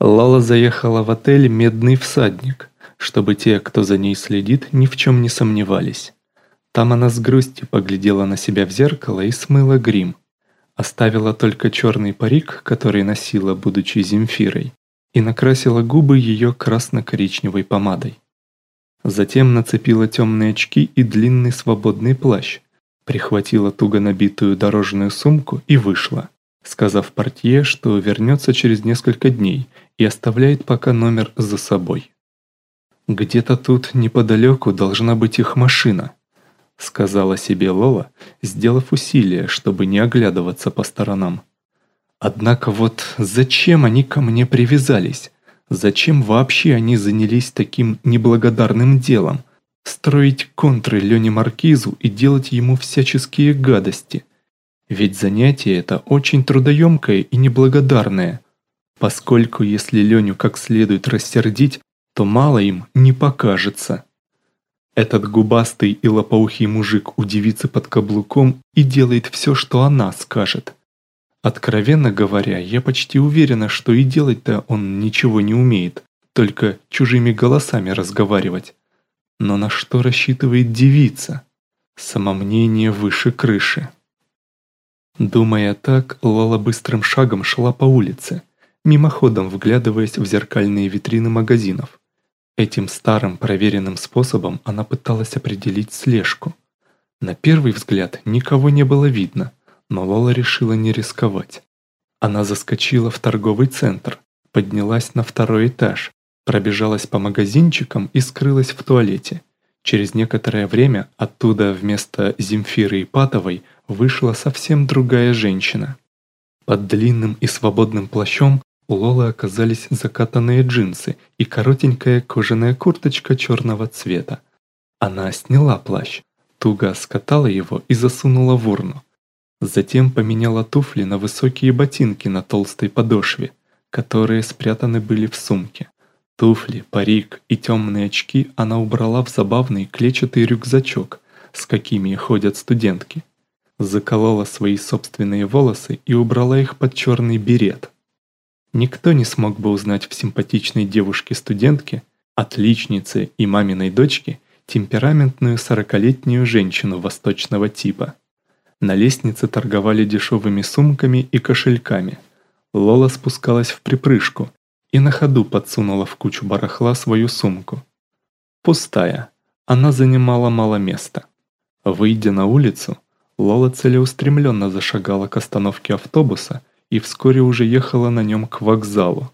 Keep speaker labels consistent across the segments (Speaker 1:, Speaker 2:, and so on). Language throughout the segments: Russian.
Speaker 1: Лала заехала в отель «Медный всадник», чтобы те, кто за ней следит, ни в чем не сомневались. Там она с грустью поглядела на себя в зеркало и смыла грим. Оставила только черный парик, который носила, будучи Земфирой, и накрасила губы ее красно-коричневой помадой. Затем нацепила темные очки и длинный свободный плащ, прихватила туго набитую дорожную сумку и вышла сказав портье, что вернется через несколько дней и оставляет пока номер за собой. «Где-то тут неподалеку должна быть их машина», сказала себе Лола, сделав усилие, чтобы не оглядываться по сторонам. Однако вот зачем они ко мне привязались? Зачем вообще они занялись таким неблагодарным делом? Строить контры Лене Маркизу и делать ему всяческие гадости – ведь занятие это очень трудоемкое и неблагодарное, поскольку если Леню как следует рассердить, то мало им не покажется. Этот губастый и лопоухий мужик удивится под каблуком и делает все, что она скажет. Откровенно говоря, я почти уверена, что и делать-то он ничего не умеет, только чужими голосами разговаривать. Но на что рассчитывает девица? Самомнение выше крыши. Думая так, Лола быстрым шагом шла по улице, мимоходом вглядываясь в зеркальные витрины магазинов. Этим старым проверенным способом она пыталась определить слежку. На первый взгляд никого не было видно, но Лола решила не рисковать. Она заскочила в торговый центр, поднялась на второй этаж, пробежалась по магазинчикам и скрылась в туалете. Через некоторое время оттуда вместо Земфиры Ипатовой вышла совсем другая женщина. Под длинным и свободным плащом у Лолы оказались закатанные джинсы и коротенькая кожаная курточка черного цвета. Она сняла плащ, туго скатала его и засунула в урну. Затем поменяла туфли на высокие ботинки на толстой подошве, которые спрятаны были в сумке. Туфли, парик и темные очки она убрала в забавный клетчатый рюкзачок, с какими ходят студентки заколола свои собственные волосы и убрала их под черный берет. Никто не смог бы узнать в симпатичной девушке-студентке, отличнице и маминой дочке темпераментную сорокалетнюю женщину восточного типа. На лестнице торговали дешевыми сумками и кошельками. Лола спускалась в припрыжку и на ходу подсунула в кучу барахла свою сумку. Пустая, она занимала мало места. Выйдя на улицу, Лола целеустремленно зашагала к остановке автобуса и вскоре уже ехала на нем к вокзалу.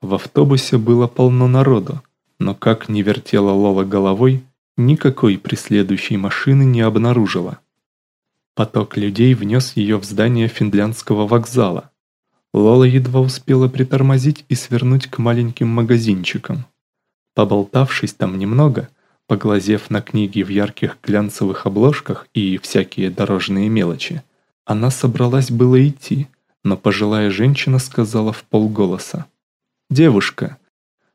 Speaker 1: В автобусе было полно народу, но как ни вертела Лола головой, никакой преследующей машины не обнаружила. Поток людей внес ее в здание финляндского вокзала. Лола едва успела притормозить и свернуть к маленьким магазинчикам. Поболтавшись там немного, Поглазев на книги в ярких глянцевых обложках и всякие дорожные мелочи, она собралась было идти, но пожилая женщина сказала в полголоса. «Девушка,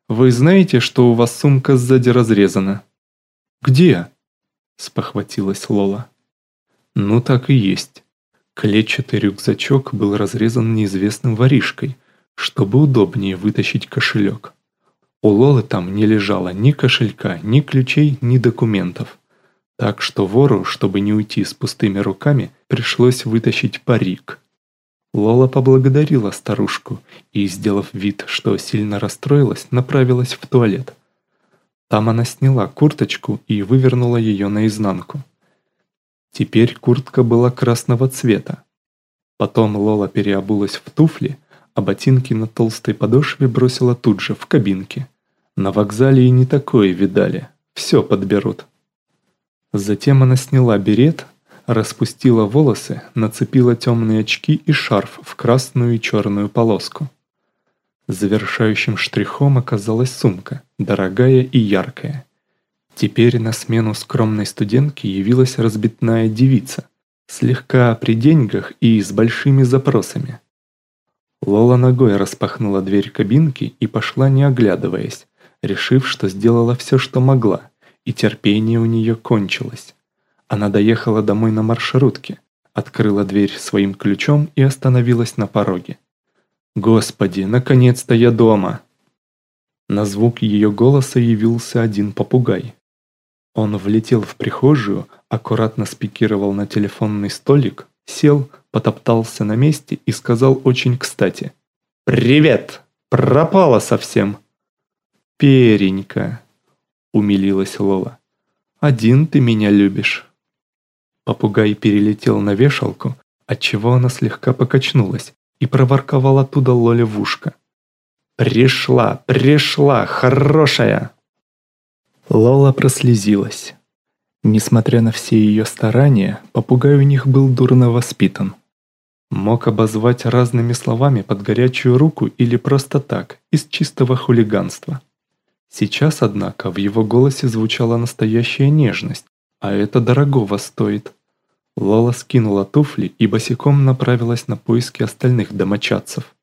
Speaker 1: вы знаете, что у вас сумка сзади разрезана?» «Где?» – спохватилась Лола. «Ну так и есть». Клетчатый рюкзачок был разрезан неизвестным воришкой, чтобы удобнее вытащить кошелек. У Лолы там не лежало ни кошелька, ни ключей, ни документов. Так что вору, чтобы не уйти с пустыми руками, пришлось вытащить парик. Лола поблагодарила старушку и, сделав вид, что сильно расстроилась, направилась в туалет. Там она сняла курточку и вывернула ее наизнанку. Теперь куртка была красного цвета. Потом Лола переобулась в туфли, а ботинки на толстой подошве бросила тут же, в кабинке. На вокзале и не такое видали, все подберут. Затем она сняла берет, распустила волосы, нацепила темные очки и шарф в красную и черную полоску. Завершающим штрихом оказалась сумка, дорогая и яркая. Теперь на смену скромной студентке явилась разбитная девица, слегка при деньгах и с большими запросами. Лола ногой распахнула дверь кабинки и пошла не оглядываясь, решив, что сделала все, что могла, и терпение у нее кончилось. Она доехала домой на маршрутке, открыла дверь своим ключом и остановилась на пороге. Господи, наконец-то я дома!» На звук ее голоса явился один попугай. Он влетел в прихожую, аккуратно спикировал на телефонный столик, сел, потоптался на месте и сказал очень кстати. «Привет! Пропала совсем!» «Перенька!» — умилилась Лола. «Один ты меня любишь!» Попугай перелетел на вешалку, отчего она слегка покачнулась и проворковал оттуда Лоле в ушко. «Пришла, пришла, хорошая!» Лола прослезилась. Несмотря на все ее старания, попугай у них был дурно воспитан. Мог обозвать разными словами под горячую руку или просто так, из чистого хулиганства. Сейчас, однако, в его голосе звучала настоящая нежность, а это дорогого стоит. Лола скинула туфли и босиком направилась на поиски остальных домочадцев.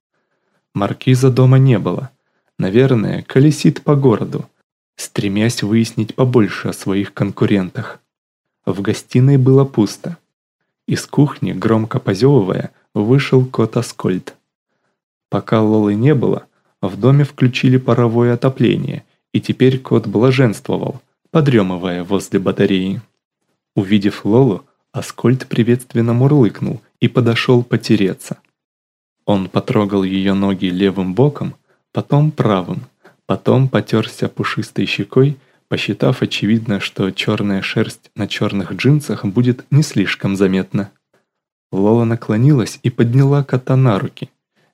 Speaker 1: Маркиза дома не было. Наверное, колесит по городу, стремясь выяснить побольше о своих конкурентах. В гостиной было пусто. Из кухни, громко позевывая, вышел кот Аскольд. Пока Лолы не было, в доме включили паровое отопление, и теперь кот блаженствовал, подремывая возле батареи. Увидев Лолу, Аскольд приветственно мурлыкнул и подошел потереться. Он потрогал ее ноги левым боком, потом правым, потом потерся пушистой щекой, посчитав очевидно, что черная шерсть на черных джинсах будет не слишком заметна. Лола наклонилась и подняла кота на руки,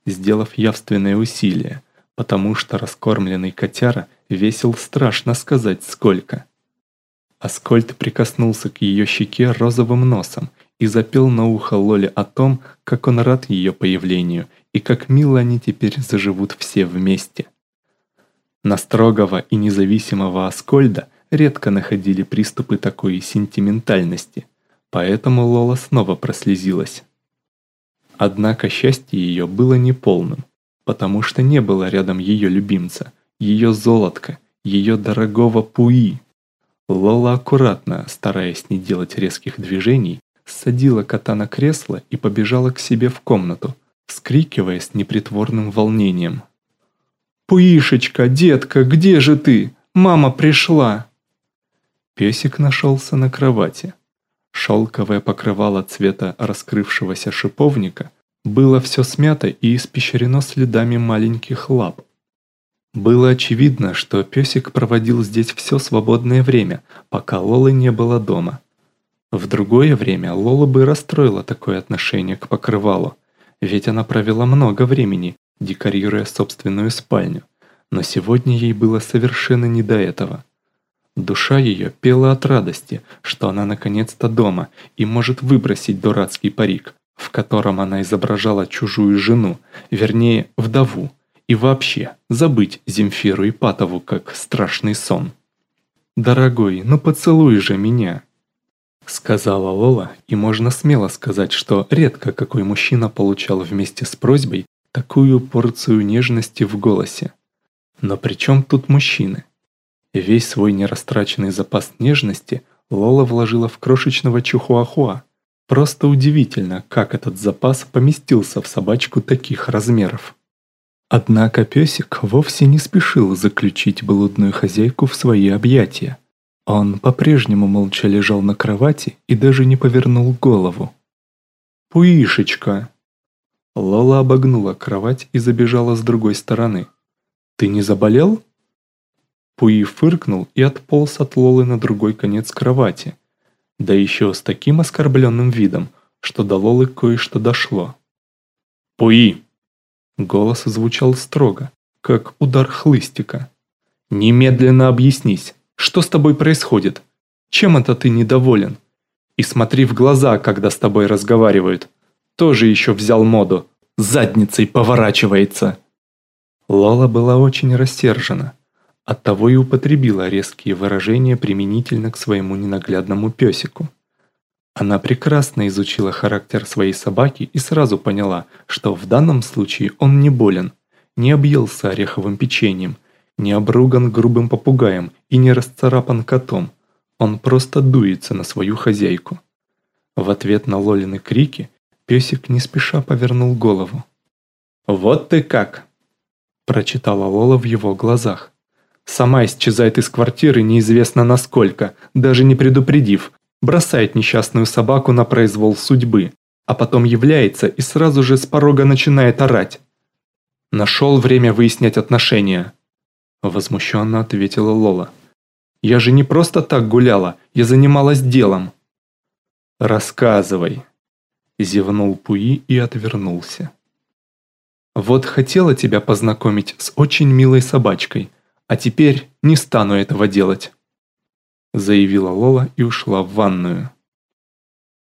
Speaker 1: сделав явственное усилие, потому что раскормленный котяра весил страшно сказать сколько. Аскольд прикоснулся к ее щеке розовым носом и запел на ухо Лоле о том, как он рад ее появлению и как мило они теперь заживут все вместе. На строгого и независимого Аскольда редко находили приступы такой сентиментальности, поэтому Лола снова прослезилась. Однако счастье ее было неполным, потому что не было рядом ее любимца, ее золотка, ее дорогого Пуи. Лола аккуратно, стараясь не делать резких движений, садила кота на кресло и побежала к себе в комнату, вскрикивая с непритворным волнением. «Пуишечка, детка, где же ты? Мама пришла!» Песик нашелся на кровати. Шелковое покрывало цвета раскрывшегося шиповника было все смято и испещрено следами маленьких лап. Было очевидно, что песик проводил здесь все свободное время, пока Лолы не было дома. В другое время Лола бы расстроила такое отношение к покрывалу, ведь она провела много времени, декорируя собственную спальню, но сегодня ей было совершенно не до этого. Душа ее пела от радости, что она наконец-то дома и может выбросить дурацкий парик, в котором она изображала чужую жену, вернее, вдову, и вообще забыть Земфиру Ипатову как страшный сон. «Дорогой, ну поцелуй же меня!» Сказала Лола, и можно смело сказать, что редко какой мужчина получал вместе с просьбой такую порцию нежности в голосе. Но при чем тут мужчины? Весь свой нерастраченный запас нежности Лола вложила в крошечного чухуахуа. Просто удивительно, как этот запас поместился в собачку таких размеров. Однако песик вовсе не спешил заключить блудную хозяйку в свои объятия. Он по-прежнему молча лежал на кровати и даже не повернул голову. «Пуишечка!» Лола обогнула кровать и забежала с другой стороны. «Ты не заболел?» Пуи фыркнул и отполз от Лолы на другой конец кровати. Да еще с таким оскорбленным видом, что до Лолы кое-что дошло. «Пуи!» Голос звучал строго, как удар хлыстика. «Немедленно объяснись, что с тобой происходит? Чем это ты недоволен? И смотри в глаза, когда с тобой разговаривают. Тоже еще взял моду. Задницей поворачивается!» Лола была очень рассержена. Оттого и употребила резкие выражения применительно к своему ненаглядному песику. Она прекрасно изучила характер своей собаки и сразу поняла, что в данном случае он не болен, не объелся ореховым печеньем, не обруган грубым попугаем и не расцарапан котом. Он просто дуется на свою хозяйку. В ответ на Лолины крики песик не спеша повернул голову. «Вот ты как!» – прочитала Лола в его глазах. «Сама исчезает из квартиры неизвестно насколько, даже не предупредив, бросает несчастную собаку на произвол судьбы, а потом является и сразу же с порога начинает орать. Нашел время выяснять отношения. Возмущенно ответила Лола. Я же не просто так гуляла, я занималась делом. Рассказывай. Зевнул Пуи и отвернулся. Вот хотела тебя познакомить с очень милой собачкой, а теперь не стану этого делать. Заявила Лола и ушла в ванную.